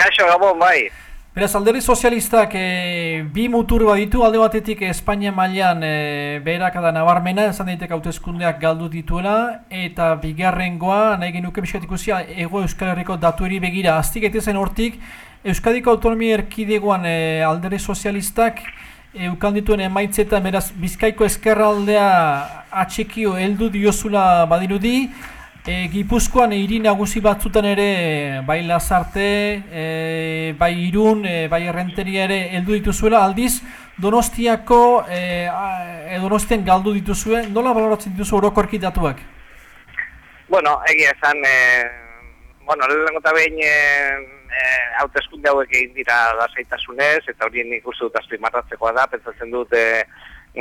Kaixo, gabon, bai. Beraz, alderri sozialistak e, bi mutur ditu alde batetik Espainia mailan e, beherakada nabarmena, esan daiteke hauteskundeak galdu dituela, eta bigarrengoa, nahi genuke biskat ikusia, ego Euskal Herriko datueri begira. Aztik zen hortik, Euskadiko Autonomia Erkidegoan e, alderri sozialistak, Eukan dituen emaitzetan, beraz, Bizkaiko eskerraldea atxekio heldu diozula badirudi, E, Gipuzkoan hiri nagusi batzutan ere bai Lazarte, e, bai Irun, e, bai Errenteria ere heldu dituzuela, aldiz Donostiako e, e, Donostien galdu dituzue, nola baloratzen dituzu orokorki datuak? Bueno, egia esan, e, bueno, lehenengo eta behin e, e, hauteskunde hauek egin dira lasaitasunez, eta horien ikustu dut azpimarratzekoa da, pentsatzen dut e,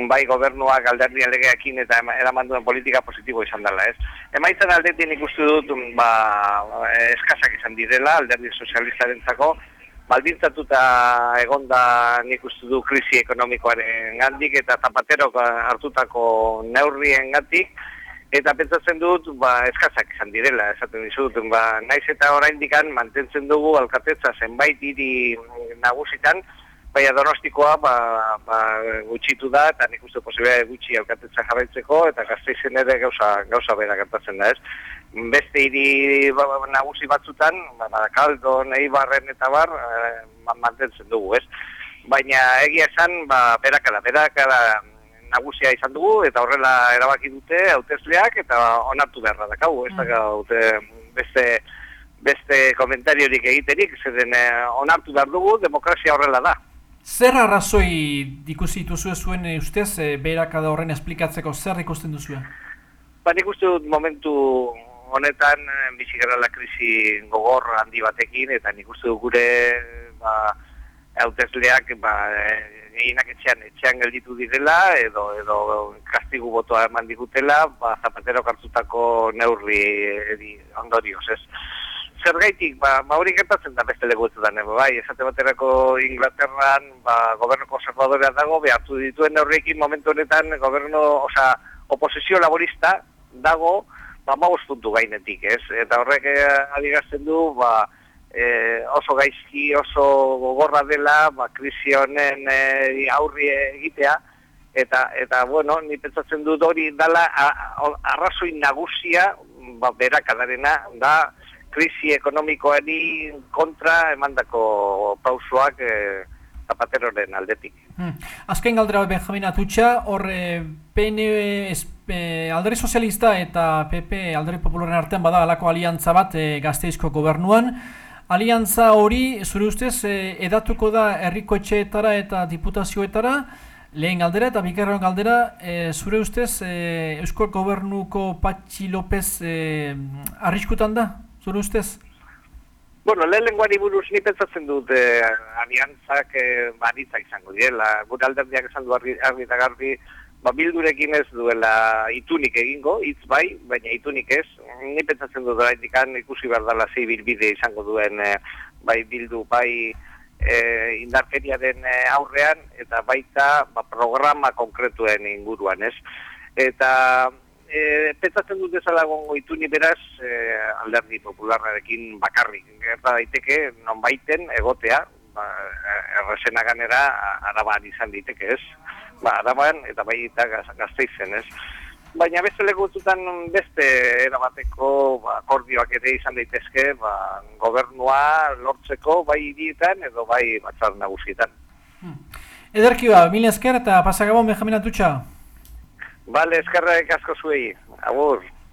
bai gobernuak alderdi legeekin eta eraman duen politika positibo izan dela, ez? Emaitzen aldetik ikustu dut, ba, eskasak izan direla, alderdi sozialistaren zako, baldintzatuta egonda nik uste du krisi ekonomikoaren gandik eta zapaterok hartutako neurrien gandik, eta pentsatzen dut ba, eskazak izan direla, esaten dizut, ba, naiz eta oraindikan mantentzen dugu alkatetza zenbait hiri nagusitan, Baina donostikoa ba, ba, gutxitu da, eta nik uste posibea gutxi aukatetzen jarraitzeko, eta gazteizen ere gauza, gauza bera gertatzen da ez. Beste hiri ba, ba, nagusi batzutan, ba, ba, kaldo, nahi barren eta bar, eh, mantentzen dugu ez. Baina egia esan, ba, berakala, berakala nagusia izan dugu, eta horrela erabaki dute hautezleak, eta onartu beharra dakau, ez da, mm. beste beste komentariorik egiterik, zeren eh, onartu behar dugu, demokrazia horrela da. Zer arrazoi ikusi dituzu zuen e, ustez e, beherakada horren esplikatzeko zer ikusten duzu? Ba, nik uste dut momentu honetan eh, bizi la krisi gogor handi batekin eta nik uste dut gure ba, hautezleak ba, gehienak etxean, etxean gelditu direla edo edo kastigu botoa eman digutela ba, zapatero kartzutako neurri edi, ondorioz ez zer gaitik, ba, ba hori gertatzen da beste legutzutan, eh, bai, esate baterako Inglaterran, ba, gobernu konservadorea dago, behartu dituen horrekin momentu honetan, gobernu, oza, oposizio laborista dago, ba, maus puntu gainetik, ez? Eta horrek eh, adigazten du, ba, e, oso gaizki, oso gogorra dela, ba, krisi honen e, aurri egitea, eta, eta, bueno, ni pentsatzen dut hori dala, arrazoi nagusia, ba, berakadarena, da, krisi ekonomikoari kontra emandako pausoak e, zapateroren aldetik. Hmm. Azken galdera Benjamin Atutxa, hor e, PNV e, sozialista eta PP alderi popularen artean bada alako aliantza bat e, gazteizko gobernuan. Aliantza hori, zure ustez, e, edatuko da herriko etxeetara eta diputazioetara, lehen galdera eta bikerroen galdera, e, zure ustez, e, Eusko Gobernuko Patxi López e, arriskutan da? Zure ustez? Bueno, lehen lenguari buruz ni pentsatzen dut eh, aliantzak eh, baritza izango diela. Gure alderdiak esan du argi, eta garbi, ba, bildurekin ez duela itunik egingo, hitz bai, baina itunik ez. Ni pentsatzen dut da indikan ikusi behar dela zei bilbide izango duen eh, bai bildu, bai eh, indarkeria den eh, aurrean, eta baita ba, programa konkretuen inguruan ez. Eta e, pentsatzen dut ezala gongo ituni beraz e, alderdi popularrarekin bakarrik. Gerta daiteke, non baiten, egotea, ba, errezena ganera, araban izan diteke ez. Ba, araban eta bai eta gazteizen ez. Baina beste legutzutan beste erabateko ba, akordioak ere izan daitezke ba, gobernua lortzeko bai hirietan edo bai batzar nagusietan. Hmm. Ederki ba, mila esker eta pasagabon Benjamin Atutxa. Vale, eskerrak asko zuei. Agur.